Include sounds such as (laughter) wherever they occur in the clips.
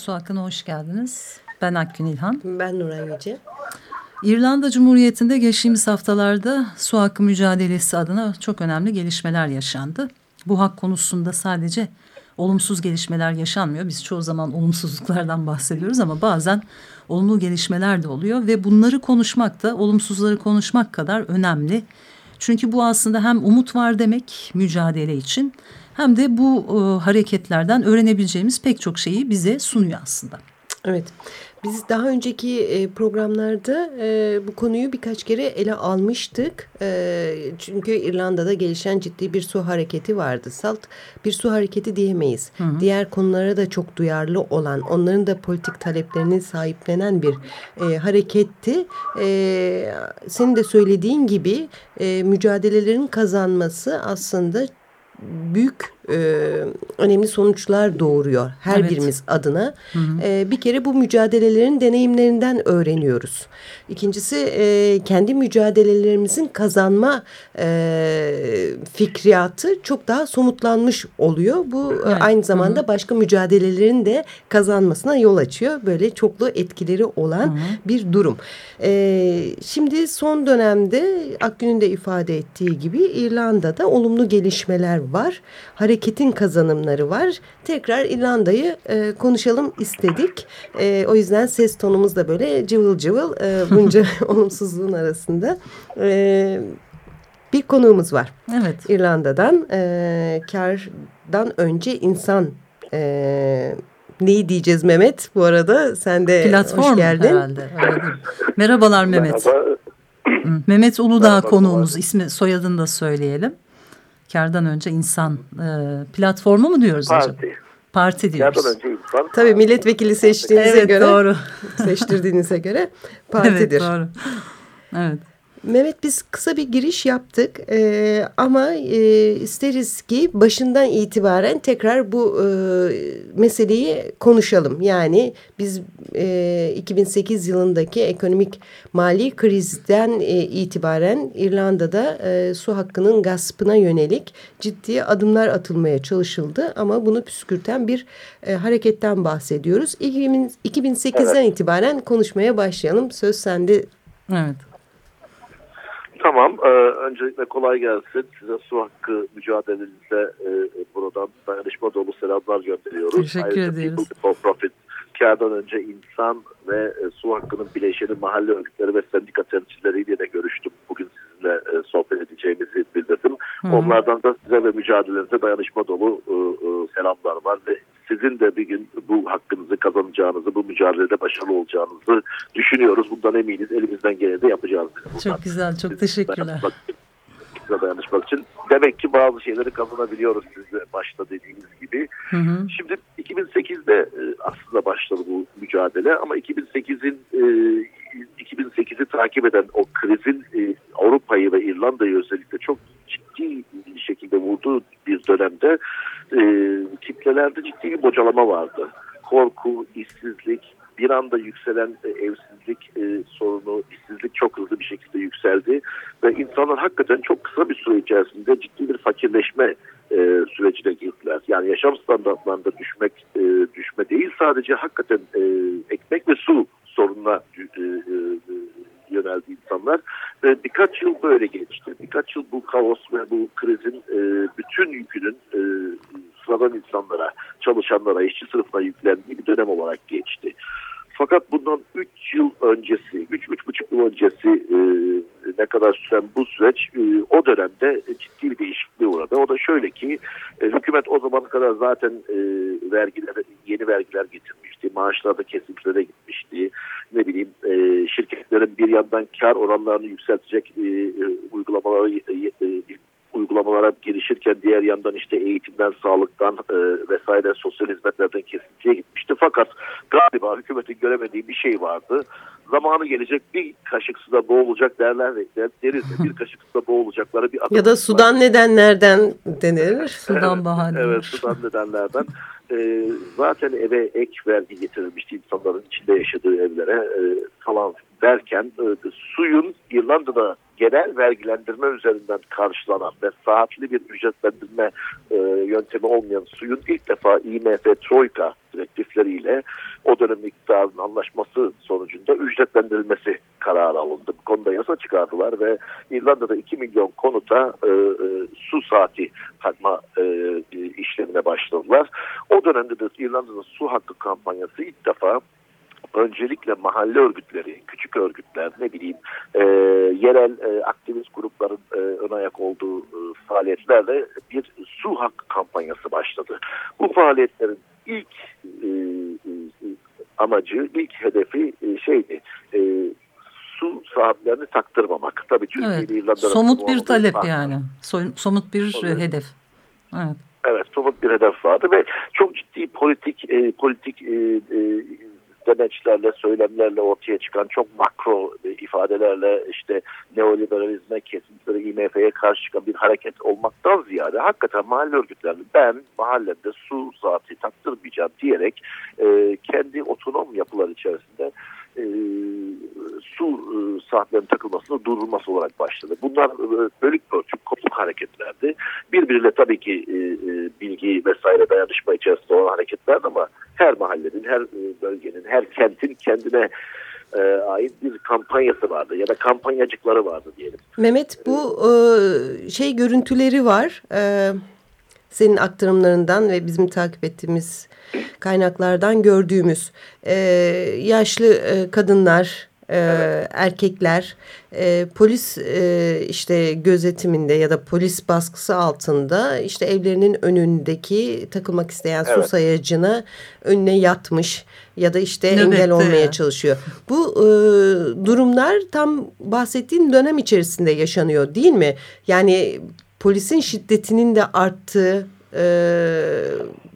Su Hakkı'na hoş geldiniz. Ben Akgün İlhan. Ben Nuran Yüce. İrlanda Cumhuriyeti'nde geçtiğimiz haftalarda su hakkı mücadelesi adına çok önemli gelişmeler yaşandı. Bu hak konusunda sadece olumsuz gelişmeler yaşanmıyor. Biz çoğu zaman olumsuzluklardan bahsediyoruz ama bazen olumlu gelişmeler de oluyor ve bunları konuşmak da olumsuzları konuşmak kadar önemli. Çünkü bu aslında hem umut var demek mücadele için hem de bu e, hareketlerden öğrenebileceğimiz pek çok şeyi bize sunuyor aslında. Evet. Biz daha önceki e, programlarda e, bu konuyu birkaç kere ele almıştık. E, çünkü İrlanda'da gelişen ciddi bir su hareketi vardı. Salt bir su hareketi diyemeyiz. Hı hı. Diğer konulara da çok duyarlı olan, onların da politik taleplerini sahiplenen bir hareketti. Senin de söylediğin gibi mücadelelerin kazanması aslında büyük e, önemli sonuçlar doğuruyor her evet. birimiz adına. Hı hı. E, bir kere bu mücadelelerin deneyimlerinden öğreniyoruz. İkincisi e, kendi mücadelelerimizin kazanma e, fikriyatı çok daha somutlanmış oluyor. Bu evet. aynı zamanda hı hı. başka mücadelelerin de kazanmasına yol açıyor. Böyle çoklu etkileri olan hı hı. bir durum. E, şimdi son dönemde Akgün'ün de ifade ettiği gibi İrlanda'da olumlu gelişmeler var. Hareket hareketin kazanımları var. Tekrar İrlanda'yı e, konuşalım istedik. E, o yüzden ses tonumuz da böyle cıvıl cıvıl e, bunca (laughs) olumsuzluğun arasında. E, bir konuğumuz var. Evet. İrlanda'dan e, kardan önce insan e, neyi diyeceğiz Mehmet? Bu arada sen de Platform hoş geldin. herhalde. Merhabalar Mehmet. Merhaba. Mehmet Uludağ Merhaba. konuğumuz ismi soyadını da söyleyelim. Kardan önce insan e, platformu mu diyoruz Parti. acaba? Parti diyoruz. Kardan önce insan. Tabii milletvekili seçtiğinize evet, göre. doğru. seçtirdiğinize göre (laughs) partidir. Evet doğru. Evet. Mehmet biz kısa bir giriş yaptık e, ama e, isteriz ki başından itibaren tekrar bu e, meseleyi konuşalım. Yani biz e, 2008 yılındaki ekonomik mali krizden e, itibaren İrlanda'da e, su hakkının gaspına yönelik ciddi adımlar atılmaya çalışıldı. Ama bunu püskürten bir e, hareketten bahsediyoruz. 2008'den evet. itibaren konuşmaya başlayalım. Söz sende. Evet. Tamam. E, öncelikle kolay gelsin. Size su hakkı mücadelenizde e, buradan dayanışma dolu selamlar gönderiyoruz. Teşekkür Ayrıca ederiz. for Profit kardan önce insan ve e, su hakkının bileşeni mahalle örgütleri ve sendika temsilcileriyle de görüştüm. Bugün sizinle e, sohbet edeceğimizi bildirdim. Hı. Onlardan da size ve mücadelenize dayanışma dolu e, e, selamlar var ve sizin de bir gün bu hakkınızı kazanacağınızı, bu mücadelede başarılı olacağınızı düşünüyoruz. Bundan eminiz. Elimizden geleni de yapacağız. Çok güzel, çok teşekkürler. Dayanışmak için. Demek ki bazı şeyleri kazanabiliyoruz siz başta dediğiniz gibi. Hı hı. Şimdi 2008'de e, aslında başladı bu mücadele ama 2008'in 2008'i takip eden o krizin e, Avrupa'yı ve İrlanda'yı özellikle çok ciddi şekilde vurduğu bir dönemde e, kitlelerde ciddi bir bocalama vardı. Korku, işsizlik, bir anda yükselen e, evsizlik e, sorunu, işsizlik çok hızlı bir şekilde yükseldi ve insanlar hakikaten çok kısa bir süre içerisinde ciddi bir fakirleşme e, sürecine girdiler. Yani yaşam standartlarında düşmek e, düşme değil sadece hakikaten e, ekmek ve su sorununa e, e, yöneldi insanlar. Ve birkaç yıl böyle geçti. Birkaç yıl bu kaos ve bu krizin e, bütün yükünün e, sıradan insanlara, çalışanlara, işçi sınıfına yüklendiği bir dönem olarak geçti. Fakat bundan 3 yıl öncesi, 3-3,5 yıl öncesi e, ne kadar süren bu süreç e, o dönemde ciddi bir değişikliğe uğradı. O da şöyle ki e, hükümet o zamana kadar zaten e, vergiler, yeni vergiler getirmişti. Maaşlarda kesintilere gitmişti. Ne bileyim e, şirketlerin bir yandan kar oranlarını yükseltecek e, e uygulamaları e, e, uygulamalar uygulamalara girişirken diğer yandan işte eğitimden, sağlıktan e, vesaire sosyal hizmetlerden kesintiye gitmişti. Fakat galiba hükümetin göremediği bir şey vardı. Zamanı gelecek bir kaşık suda boğulacak derler deriz de bir kaşık suda boğulacakları bir. Ya da sudan var. nedenlerden denir. Sudan bahane. Evet sudan nedenlerden. E, zaten eve ek vergi getirilmişti insanların içinde yaşadığı evlere e, falan derken e, suyun İrlanda'da genel vergilendirme üzerinden karşılanan ve saatli bir ücretlendirme e, yöntemi olmayan suyun ilk defa IMF Troika direktifleriyle o dönem iktidarın anlaşması sonucunda ücretlendirilmesi kararı alındı. Bu konuda yasa çıkardılar ve İrlanda'da 2 milyon konuta e, e, su saati takma e, işlemine başladılar. O dönemde de İrlanda'da su hakkı kampanyası ilk defa öncelikle mahalle örgütleri, küçük örgütler, ne bileyim e, yerel e, aktivist grupların e, ön ayak olduğu e, faaliyetlerle bir su hakkı kampanyası başladı. Bu faaliyetlerin ilk e, e, amacı, ilk hedefi e, şeydi, e, su sahiplerini taktırmamak. Tabii Türkiye evet. İrlanda'da somut bir talep farklı. yani. Somut bir evet. hedef. Evet. Evet, somut bir hedef vardı ve çok ciddi politik e, politik e, e, demeçlerle, söylemlerle ortaya çıkan çok makro ifadelerle işte neoliberalizme, kesintileri IMF'ye karşı çıkan bir hareket olmaktan ziyade hakikaten mahalle örgütlerini ben mahallede su saati taktırmayacağım diyerek e, kendi otonom yapılar içerisinde e, su e, saatlerinin takılmasını durdurması olarak başladı. Bunlar e, bölük bölçük kopuk hareketlerdi. Birbiriyle tabii ki e, e, bilgi vesaire dayanışma içerisinde olan hareketlerdi ama her mahallenin, her e, bölgenin, her kentin kendine e, ait bir kampanyası vardı ya da kampanyacıkları vardı diyelim. Mehmet bu e, şey görüntüleri var. E, senin aktarımlarından ve bizim takip ettiğimiz kaynaklardan gördüğümüz e, yaşlı e, kadınlar, e, evet. erkekler e, polis e, işte gözetiminde ya da polis baskısı altında işte evlerinin önündeki takılmak isteyen evet. su sayacına önüne yatmış ya da işte Nöbette. engel olmaya çalışıyor. Bu e, durumlar tam bahsettiğin dönem içerisinde yaşanıyor değil mi? Yani polisin şiddetinin de arttığı e,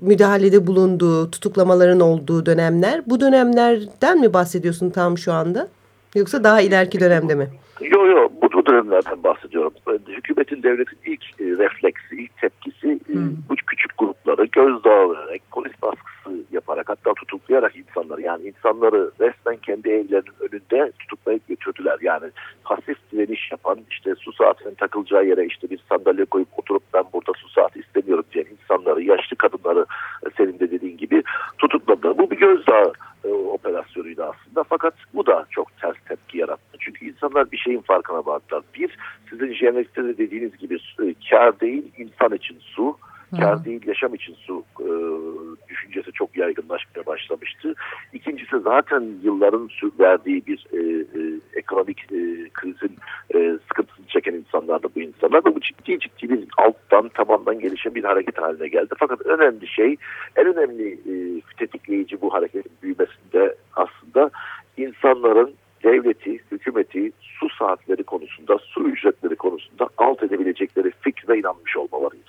müdahalede bulunduğu, tutuklamaların olduğu dönemler. Bu dönemlerden mi bahsediyorsun tam şu anda? Yoksa daha ileriki dönemde mi? Yok yok bu, bu dönemlerden bahsediyorum. Hükümetin devletin ilk e, refleksi, ilk tepkisi e, hmm. bu küçük grupları gözdağı vererek, polis baskısı yaparak hatta tutuklayarak insanları yani insanları resmen kendi evlerinin önünde tutuklayıp götürdüler. Yani pasif direniş yapan işte su saatinin takılacağı yere işte bir sandalye koyup oturup ben burada su saati istemiyorum diyen insanları, yaşlı kadınları e, senin de dediğin gibi tutukladı. Bu bir gözdağı e, operasyonuydu aslında. Fakat bu da çok ters tepki yarattı. Çünkü insanlar bir şeyin farkına vardılar. Bir, sizin jenerikte de dediğiniz gibi e, kar değil insan için su. Kar değil yaşam için su e, düşüncesi çok yaygınlaşmaya başlamıştı. İkincisi zaten yılların verdiği bir e, e, ekonomik e, krizin e, sıkıntısını çeken insanlar da bu insanlar da bu ciddi ciddi bir alttan tabandan gelişen bir hareket haline geldi. Fakat önemli şey en önemli e, tetikleyici bu hareketin büyümesinde aslında insanların devleti, hükümeti su saatleri konusunda, su ücretleri konusunda alt edebilecekleri fikre inanmış olmalarıydı.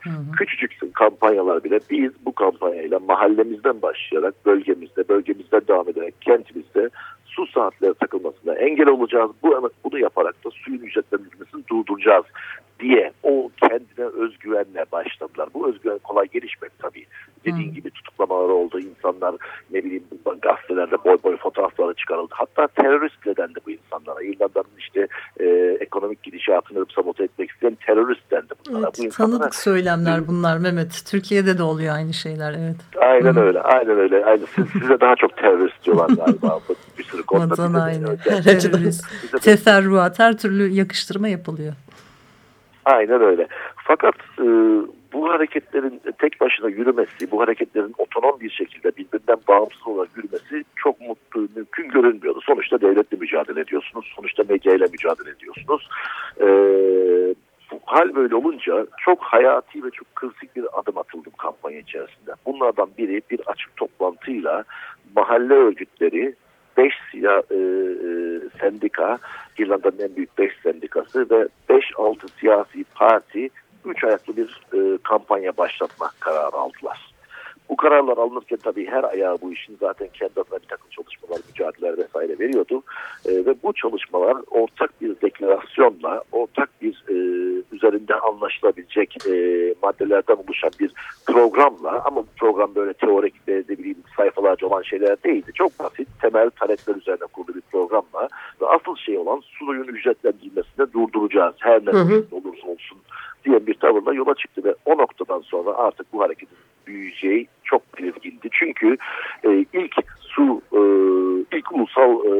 Hı hı. Küçücük kampanyalar bile biz bu kampanyayla mahallemizden başlayarak bölgemizde, bölgemizden devam ederek kentimizde su saatleri takılmasına engel olacağız. Bu bunu yaparak da suyun ücretlenmesini durduracağız diye o kendine özgüvenle başladılar. Bu özgüven kolay gelişmedi tabii. Dediğin hmm. gibi tutuklamalar oldu. İnsanlar ne bileyim gazetelerde boy boy fotoğrafları çıkarıldı. Hatta terörist dendi bu insanlara. İrlanda'nın işte e, gidişatını sabote etmek isteyen terörist dendi bunlara. Evet, bu insanlara, tanıdık söylemler bunlar Mehmet. Türkiye'de de oluyor aynı şeyler. Evet. Aynen hmm. öyle. Aynen öyle. Aynen. Siz, size daha çok terörist diyorlar galiba. (laughs) bir sürü konuda. Vatan aynı. Terörist, teferruat, her türlü yakıştırma yapılıyor. Aynen öyle. Fakat e, bu hareketlerin tek başına yürümesi, bu hareketlerin otonom bir şekilde birbirinden bağımsız olarak yürümesi çok mutlu, mümkün görünmüyordu. Sonuçta devletle mücadele ediyorsunuz, sonuçta medyayla mücadele ediyorsunuz. E, bu hal böyle olunca çok hayati ve çok kritik bir adım atıldı bu kampanya içerisinde. Bunlardan biri bir açık toplantıyla mahalle örgütleri, beş siya, e, e, sendika, İrlanda'nın en büyük beş sendikası ve beş altı siyasi parti üç ayaklı bir e, kampanya başlatma kararı aldılar. Bu kararlar alınırken tabii her ayağı bu işin zaten kendi adına bir takım çalışmalar, mücadeleler vesaire veriyordu. E, ve bu çalışmalar ortak bir deklarasyonla, ortak bir e, üzerinde anlaşılabilecek e, maddelerden oluşan bir programla ama bu program böyle teorik ve ne bileyim sayfalarca olan şeyler değildi. Çok basit, temel talepler üzerine kurulu bir programla ve asıl şey olan suyun ücretlendirilmesini durduracağız her ne olursa olsun diye bir tavırla yola çıktı ve o noktadan sonra artık bu hareketin büyüyeceği çok belirgindi. Çünkü e, ilk su e, ilk ulusal e,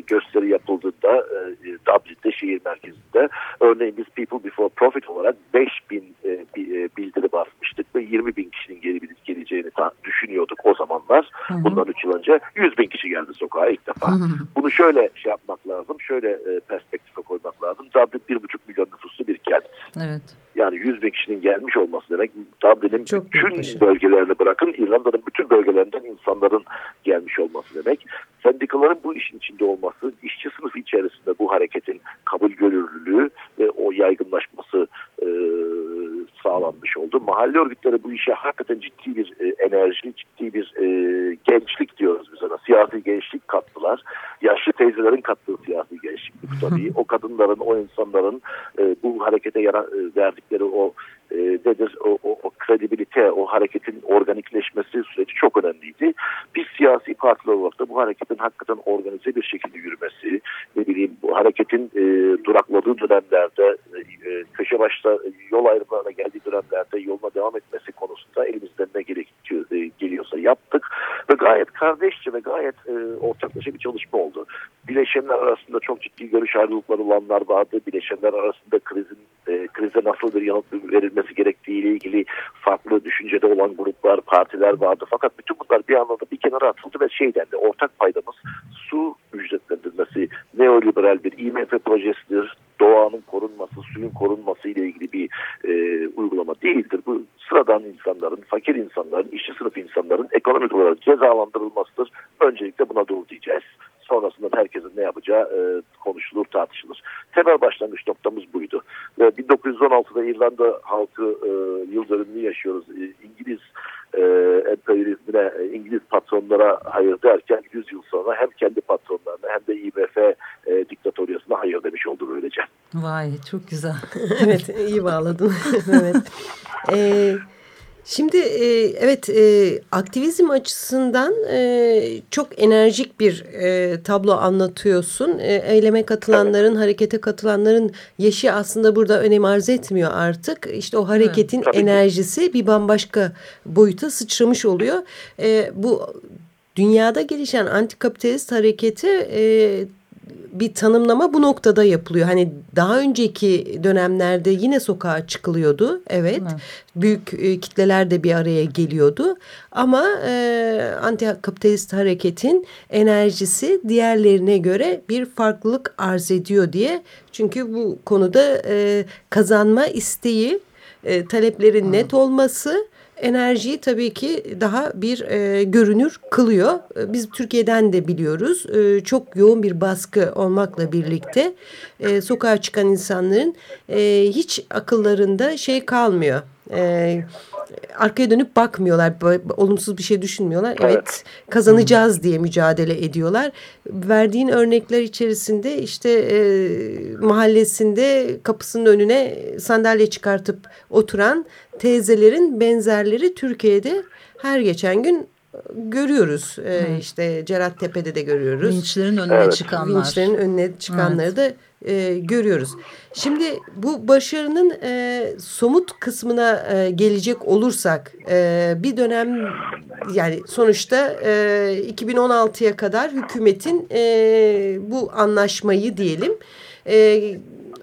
gösteri yapıldığında e, Dublin'de şehir merkezinde örneğin biz People Before Profit olarak 5000 e, e, bildiri basmıştık ve 20 bin kişinin geri geleceğini düşünüyorduk o zamanlar. Hı hı. Bundan 3 yıl önce 100 bin kişi geldi sokağa ilk defa. Hı hı. Bunu şöyle şey yapmak lazım, şöyle e, perspektife koymak lazım. Dublin 1,5 milyon nüfuslu bir kent. Evet. Yani 100 bin kişinin gelmiş olması demek Dublin'in bütün şey. bölgelerini bırakın İrlanda'nın bütün bölgelerinden insanların gelmiş olması demek. Sendikaların bu işin içinde olması, işçi sınıfı içerisinde bu hareketin kabul görürlülüğü ve o yaygınlaşması e, sağlanmış oldu. Mahalle örgütleri bu işe hakikaten ciddi bir e, enerji, ciddi bir e, gençlik diyoruz biz ona. Siyasi gençlik kattılar. Yaşlı teyzelerin kattığı siyasi gençlik tabii. o kadınların, o insanların e, bu harekete yara, e, verdikleri o e, nedir o, o, o kredibilite, o hareketin organikleşmesi süreci çok önemliydi. Biz siyasi partiler olarak da bu hareketin hakikaten organize bir şekilde yürümesi, ne bileyim bu hareketin e, durakladığı dönemlerde, e, köşe başta yol ayrımlarına geldiği dönemlerde yoluna devam etmesi konusunda elimizden ne gerekiyor, e, geliyorsa yaptık ve gayet kardeşçe ve gayet e, ortaklaşa bir çalışma oldu. Bileşenler arasında çok ciddi görüş ayrılıkları olanlar vardı. Bileşenler arasında krizin e, krize nasıl bir yanıt verilmesi gerektiği ile ilgili farklı düşüncede olan gruplar, partiler vardı. Fakat bütün bunlar bir anlamda bir kenara atıldı ve şey dendi, ortak paydamız su ücretlendirmesi neoliberal bir IMF projesidir. Doğanın korunması, suyun korunması ile ilgili bir e, uygulama değildir. Bu sıradan insanların, fakir insanların, işçi sınıf insanların ekonomik olarak cezalandırılmasıdır. Öncelikle buna dur diyeceğiz. Sonrasında herkesin ne yapacağı e, konuşulur, tartışılır. Temel başlangıç noktamız buydu. Ve 1916'da İrlanda halkı e, yıl dönümünü yaşıyoruz. E, İngiliz e, emperyalizmine, e, İngiliz patronlara hayır derken 100 yıl sonra hem kendi patronlarına hem de IMF e, diktatoryasına hayır demiş oldu böylece. Vay çok güzel. (laughs) evet iyi bağladın. (laughs) evet. Ee, Şimdi e, evet e, aktivizm açısından e, çok enerjik bir e, tablo anlatıyorsun. E, eyleme katılanların, evet. harekete katılanların yaşı aslında burada önem arz etmiyor artık. İşte o hareketin evet, enerjisi bir bambaşka boyuta sıçramış oluyor. E, bu dünyada gelişen antikapitalist hareketi e, bir tanımlama bu noktada yapılıyor. Hani daha önceki dönemlerde yine sokağa çıkılıyordu. Evet. evet. Büyük e, kitleler de bir araya geliyordu. Ama e, anti kapitalist hareketin enerjisi diğerlerine göre bir farklılık arz ediyor diye. Çünkü bu konuda e, kazanma isteği, e, taleplerin evet. net olması enerjiyi tabii ki daha bir e, görünür kılıyor. E, biz Türkiye'den de biliyoruz e, çok yoğun bir baskı olmakla birlikte e, sokağa çıkan insanların e, hiç akıllarında şey kalmıyor. E, arkaya dönüp bakmıyorlar. Olumsuz bir şey düşünmüyorlar. Evet, evet kazanacağız diye mücadele ediyorlar. Verdiğin örnekler içerisinde işte e, mahallesinde kapısının önüne sandalye çıkartıp oturan teyzelerin benzerleri Türkiye'de her geçen gün görüyoruz. Ee, işte Cerattepe'de de görüyoruz. Vinçlerin önüne evet. çıkanlar. Vinçlerin önüne çıkanları evet. da e, görüyoruz. Şimdi bu başarının e, somut kısmına e, gelecek olursak e, bir dönem yani sonuçta e, 2016'ya kadar hükümetin e, bu anlaşmayı diyelim e,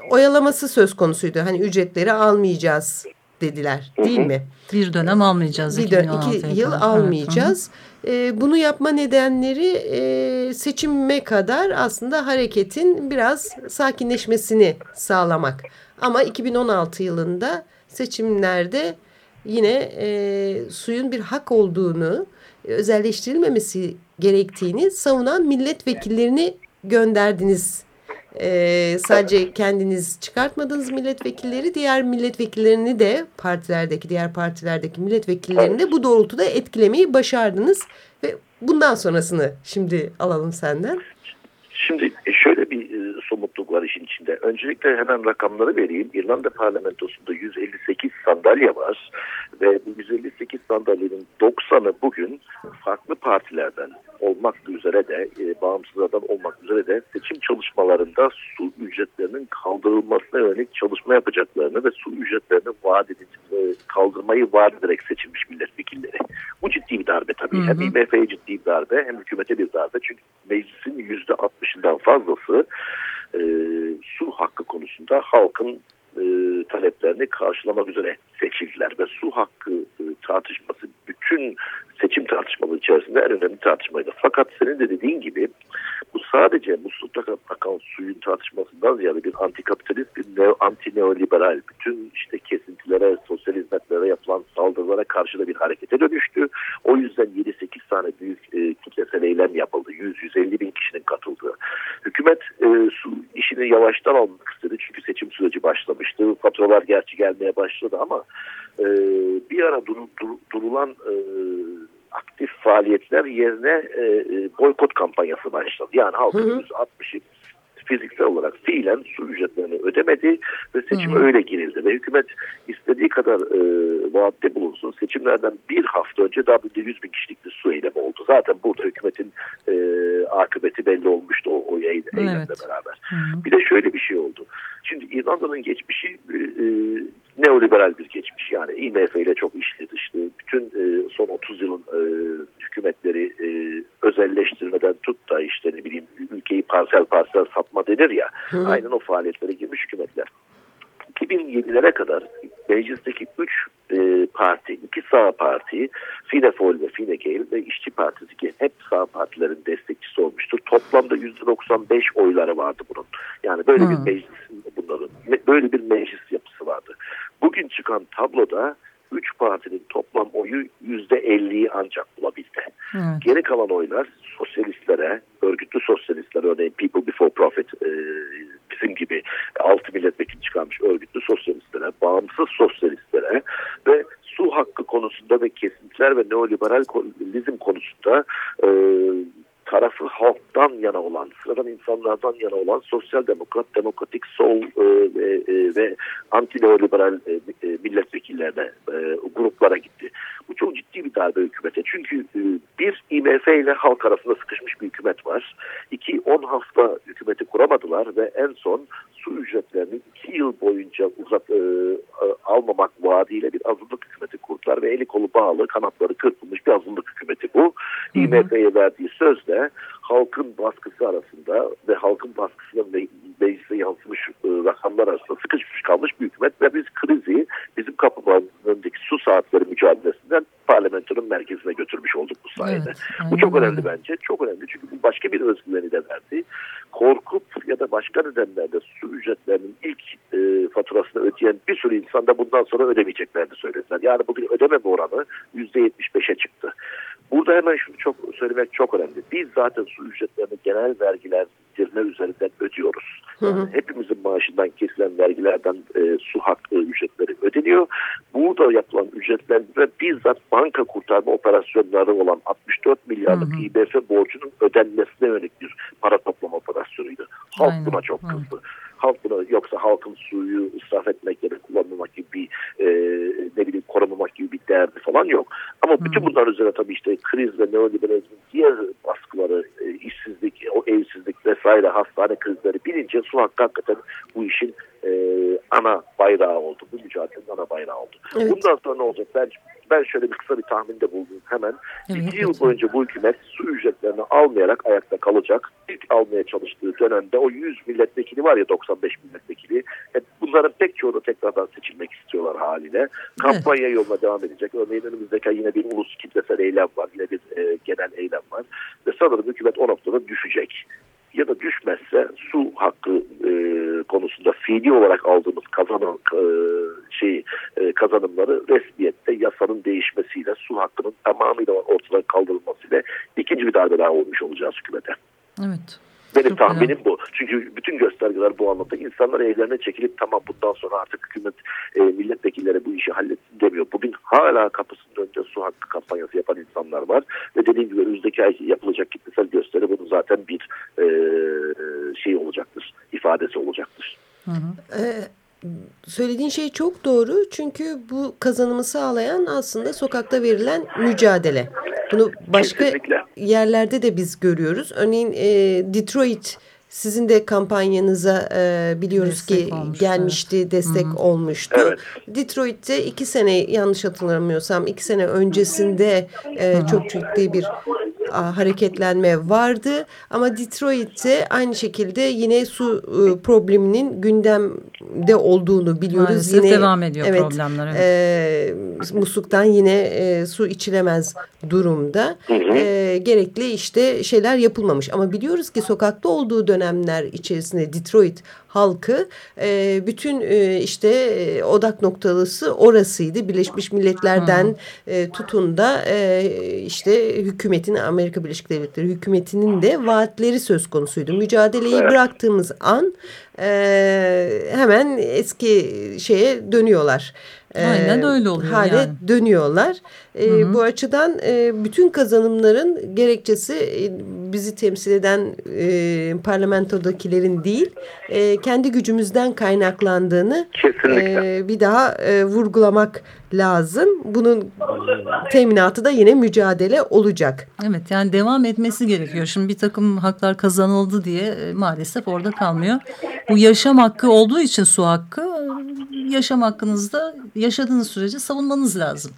oyalaması söz konusuydu. Hani ücretleri almayacağız dediler değil mi? Bir dönem almayacağız. Bir dönem, iki yıl almayacağız. Evet. Bunu yapma nedenleri e, seçime kadar aslında hareketin biraz sakinleşmesini sağlamak. Ama 2016 yılında seçimlerde yine e, suyun bir hak olduğunu, özelleştirilmemesi gerektiğini savunan milletvekillerini gönderdiniz Ee, sadece kendiniz çıkartmadınız milletvekilleri, diğer milletvekillerini de partilerdeki, diğer partilerdeki milletvekillerini de bu doğrultuda etkilemeyi başardınız. Ve bundan sonrasını şimdi alalım senden. Şimdi e, şöyle bir e, somutluk var işin içinde. Öncelikle hemen rakamları vereyim. İrlanda parlamentosunda 158 sandalye var ve bu 158 sandalyenin 90'ı bugün farklı partilerden olmak üzere de e, bağımsızlardan olmak üzere de seçim çalışmalarında su ücretlerinin kaldırılmasına yönelik çalışma yapacaklarını ve su ücretlerini vaat edip e, kaldırmayı vaat ederek seçilmiş milletvekilleri. Bu ciddi bir darbe tabii. Hı hı. Hem IMF'ye ciddi bir darbe hem hükümete bir darbe. Çünkü meclisin %60'ından fazlası e, su hakkı konusunda halkın e, taleplerini karşılamak üzere seçildiler ve su hakkı e, tartışması bütün seçim tartışmaları içerisinde en önemli tartışmaydı. Fakat senin de dediğin gibi bu sadece muslukta akan suyun tartışmasından ziyade bir antikapitalist, bir neo, anti neoliberal, bütün işte kesintilere, sosyal hizmetlere yapılan saldırılara karşı da bir harekete dönüştü. O yüzden 7-8 tane büyük e, kitlesel eylem yapıldı. 100-150 bin kişinin katıldığı. Hükümet e, su işini yavaştan almak istedi çünkü seçim süreci başlamıştı. Faturalar gerçi gelmeye başladı ama e, bir ara dur, dur, durulan e, aktif faaliyetler yerine e, e boykot kampanyası başladı. Yani halkın %60'ı fiziksel olarak fiilen su ücretlerini ödemedi ve seçime öyle girildi. Ve hükümet istediği kadar e, vaatte bulunsun. Seçimlerden bir hafta önce daha bir 100 bin kişilik bir su eylemi oldu. Zaten burada hükümetin e, akıbeti belli olmuştu o, o eylemle evet. beraber. Hı hı. Bir de şöyle bir şey oldu. Şimdi İrlanda'nın geçmişi e, e neoliberal bir geçmiş. Yani IMF ile çok işli dışlı. Bütün e, son 30 yılın e, hükümetleri e, özelleştirmeden tut da işte ne bileyim ülkeyi parsel parsel satma denir ya. Hı. Aynen o faaliyetlere girmiş hükümetler. 2007'lere kadar meclisteki 3 e, parti, iki sağ parti, Fine Fol ve Fine Gael ve İşçi Partisi ki hep sağ partilerin destekçisi olmuştur. Toplamda %95 oyları vardı bunun. Yani böyle hmm. bir meclis bunların, böyle bir meclis yapısı vardı. Bugün çıkan tabloda üç partinin toplam oyu yüzde elliyi ancak bulabildi. Evet. Geri kalan oylar sosyalistlere, örgütlü sosyalistler örneğin People Before Profit e, bizim gibi altı milletvekili çıkarmış örgütlü sosyalistlere, bağımsız sosyalistlere ve su hakkı konusunda ve kesintiler ve neoliberalizm konusunda e, tarafı halktan yana olan, sıradan insanlardan yana olan sosyal demokrat, demokratik sol e, e, ve anti neoliberal e, e, milletvekillerine, e, gruplara gitti. Bu çok ciddi bir darbe hükümete. Çünkü e, bir IMF ile halk arasında sıkışmış bir hükümet var. İki, on hafta hükümeti kuramadılar ve en son su ücretlerini iki yıl boyunca uzat e, almamak vaadiyle bir azınlık hükümeti kurdular ve eli kolu bağlı, kanatları kırpılmış bir azınlık hükümeti bu. IMF'ye verdiği sözle halkın baskısı arasında ve halkın baskısıyla meclise yansımış e, rakamlar arasında sıkışmış kalmış bir hükümet ve biz krizi bizim kapımızın önündeki su saatleri mücadelesinden parlamentonun merkezine götürmüş olduk bu sayede. Evet, bu çok önemli bence. Çok önemli çünkü bu başka bir özgüveni de verdi. Korkup ya da başka nedenlerle su ücretlerinin ilk e, faturasını ödeyen bir sürü insan da bundan sonra ödemeyeceklerini söylediler. Yani bugün ödememe oranı %75'e çıktı. Burada hemen şunu çok söylemek çok önemli. Biz zaten su ücretlerini genel vergiler dirme üzerinden ödüyoruz. Yani hı hı. Hepimizin maaşından kesilen vergilerden e, su hakkı ücretleri ödeniyor. Burada yapılan ücretlendirme bizzat banka kurtarma operasyonları olan 64 milyarlık hı hı. IBF borcunun ödenmesine yönelik bir para toplama operasyonuydu. Halk Aynen. buna çok kızdı. Halk buna yoksa halkın suyu israf etmek ya da kullanmamak gibi bir e, ne bileyim korumamak gibi bir derdi falan yok. Ama hı. bütün bunlar üzerine tabii işte kriz ve neoliberalizmin diğer baskıları, e, işsizlik, o evsizlik vesaire hastane krizleri bilince su hakkı hakikaten bu işin e, ana bayrağı oldu. Bu mücadelenin ana bayrağı oldu. Evet. Bundan sonra ne olacak? Ben ben şöyle bir kısa bir tahminde buldum hemen. Evet, İki yıl boyunca bu hükümet su ücretlerini almayarak ayakta kalacak. İlk almaya çalıştığı dönemde o 100 milletvekili var ya 95 milletvekili. Hep bunların pek çoğu da tekrardan seçilmek istiyorlar haline. Kampanya evet. yoluna devam edecek. Örneğin önümüzdeki yine bir ulus kitlesel eylem var. Yine bir e, genel eylem var. Ve sanırım hükümet o noktada düşecek ya da düşmezse su hakkı e, konusunda fiili olarak aldığımız kazanım e, şey e, kazanımları resmiyette yasanın değişmesiyle su hakkının tamamıyla ortadan kaldırılmasıyla ikinci bir darbe daha olmuş olacağız hükümete. Evet. Ve benim tahminim bu. Çünkü bütün göstergeler bu anlamda. İnsanlar evlerine çekilip tamam bundan sonra artık hükümet e, milletvekilleri bu işi halletsin demiyor. Bugün hala kapısının önünde su hakkı kampanyası yapan insanlar var. Ve dediğim gibi önümüzdeki ay yapılacak kitlesel gösteri bunun zaten bir e, şey olacaktır. ifadesi olacaktır. Hı hı. Ee, söylediğin şey çok doğru. Çünkü bu kazanımı sağlayan aslında sokakta verilen mücadele. Bunu başka Kesinlikle. yerlerde de biz görüyoruz. Örneğin e, Detroit sizin de kampanyanıza e, biliyoruz destek ki olmuştu. gelmişti, destek Hı -hı. olmuştu. Evet. Detroit'te iki sene yanlış hatırlamıyorsam iki sene öncesinde e, çok ciddi bir hareketlenme vardı. Ama Detroit'te aynı şekilde yine su e, probleminin gündemde olduğunu biliyoruz. Maalesef yine, devam ediyor evet, problemler. Evet. E, musluktan yine e, su içilemez durumda. E, gerekli işte şeyler yapılmamış. Ama biliyoruz ki sokakta olduğu dönemler içerisinde Detroit halkı e, bütün e, işte e, odak noktalısı orasıydı. Birleşmiş Milletler'den e, tutun da e, işte hükümetin Amerika Birleşik Devletleri hükümetinin de vaatleri söz konusuydu. Mücadeleyi bıraktığımız an e, hemen eski şeye dönüyorlar. Aynen ee, öyle oluyor hale yani. dönüyorlar. E, hı hı. Bu açıdan e, bütün kazanımların gerekçesi e, bizi temsil eden e, parlamentodakilerin değil, e, kendi gücümüzden kaynaklandığını e, bir daha e, vurgulamak lazım. Bunun teminatı da yine mücadele olacak. Evet yani devam etmesi gerekiyor. Şimdi bir takım haklar kazanıldı diye e, maalesef orada kalmıyor. Bu yaşam hakkı olduğu için su hakkı yaşam hakkınızda yaşadığınız sürece savunmanız lazım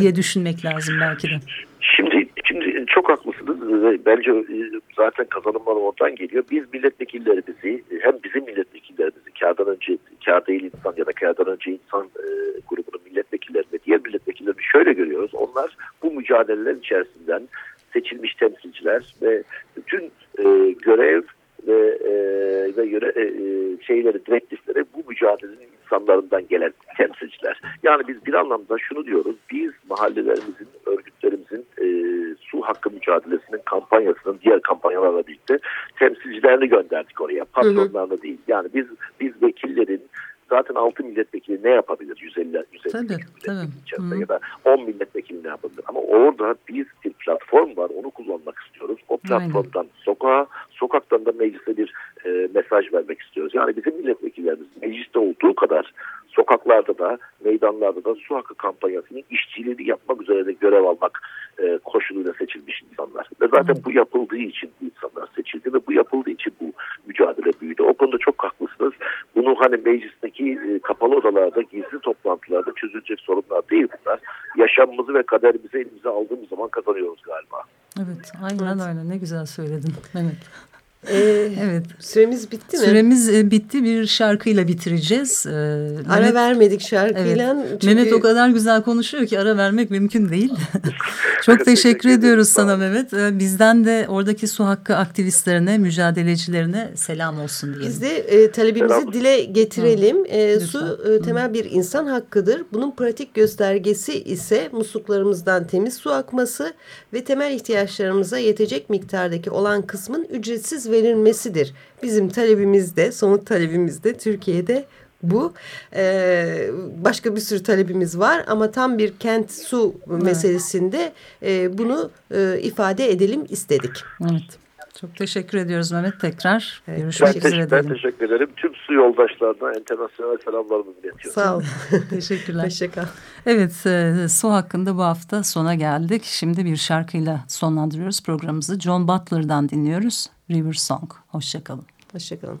diye düşünmek lazım belki de. Şimdi şimdi çok haklısınız bence e, zaten kazanımlar oradan geliyor. Biz milletvekillerimizi hem bizim milletvekillerimizi kağıdan önce kağıt değil insan ya da kağıdan önce insan e, grubunun milletvekillerini ve diğer milletvekillerini şöyle görüyoruz. Onlar bu mücadeleler içerisinden seçilmiş temsilciler ve bütün e, görev ve, e, ve göre, e, şeyleri, direktifleri bu mücadelenin insanlarından gelen temsilciler. Yani biz bir anlamda şunu diyoruz. Biz mahallelerimizin, örgütlerimizin e, su hakkı mücadelesinin kampanyasının diğer kampanyalarla birlikte temsilcilerini gönderdik oraya. Patronlarını değil. Yani biz biz vekillerin zaten 6 milletvekili ne yapabilir? 150 150 tabii, milletvekili ya da 10 milletvekili ne yapabilir? Ama orada biz bir platform var. Onu kullanmak istiyoruz. O platformdan Aynen. sokağa, sokaktan da meclise bir e, mesaj vermek istiyoruz. Yani bizim milletvekillerimiz mecliste olduğu kadar sokaklarda da meydanlarda da su hakkı kampanyasının işçiliğini yapmak üzere de görev almak e, koşuluyla seçilmiş insanlar. Ve zaten bu yapıldığı için insanlar seçildi ve bu yapıldığı için bu mücadele büyüdü. O konuda çok haklısınız. Bunu hani meclisteki e, kapalı odalarda, gizli toplantılarda çözülecek sorunlar değil bunlar. Yaşamımızı ve kaderimizi elimize aldığımız zaman kazanıyoruz galiba. Evet, aynen öyle. Ne güzel söyledin. Evet. Ee, evet. Süremiz bitti mi? Süremiz e, bitti. Bir şarkıyla bitireceğiz. Ee, ara Mehmet, vermedik şarkıyla. Evet. Çünkü... Mehmet o kadar güzel konuşuyor ki ara vermek mümkün değil. (laughs) Çok teşekkür ediyoruz sana Mehmet. Ee, bizden de oradaki su hakkı aktivistlerine, mücadelecilerine selam olsun diyelim. Biz de e, talebimizi selam. dile getirelim. E, su e, temel bir insan hakkıdır. Bunun pratik göstergesi ise musluklarımızdan temiz su akması ve temel ihtiyaçlarımıza yetecek miktardaki olan kısmın ücretsiz verilmesidir. Bizim talebimiz de, somut talebimiz de Türkiye'de bu. Ee, başka bir sürü talebimiz var ama tam bir kent su evet. meselesinde e, bunu e, ifade edelim istedik. Evet. Çok teşekkür ediyoruz Mehmet tekrar. Evet. Görüşmek ben üzere. Ben teşekkür ederim. Tüm su yoldaşlarına internasyonel selamlarımızı iletiyorum. Sağ ol. (laughs) Teşekkürler. Hoşçakal. Evet e, su hakkında bu hafta sona geldik. Şimdi bir şarkıyla sonlandırıyoruz programımızı. John Butler'dan dinliyoruz. River Song. Hoşçakalın. Hoşçakalın.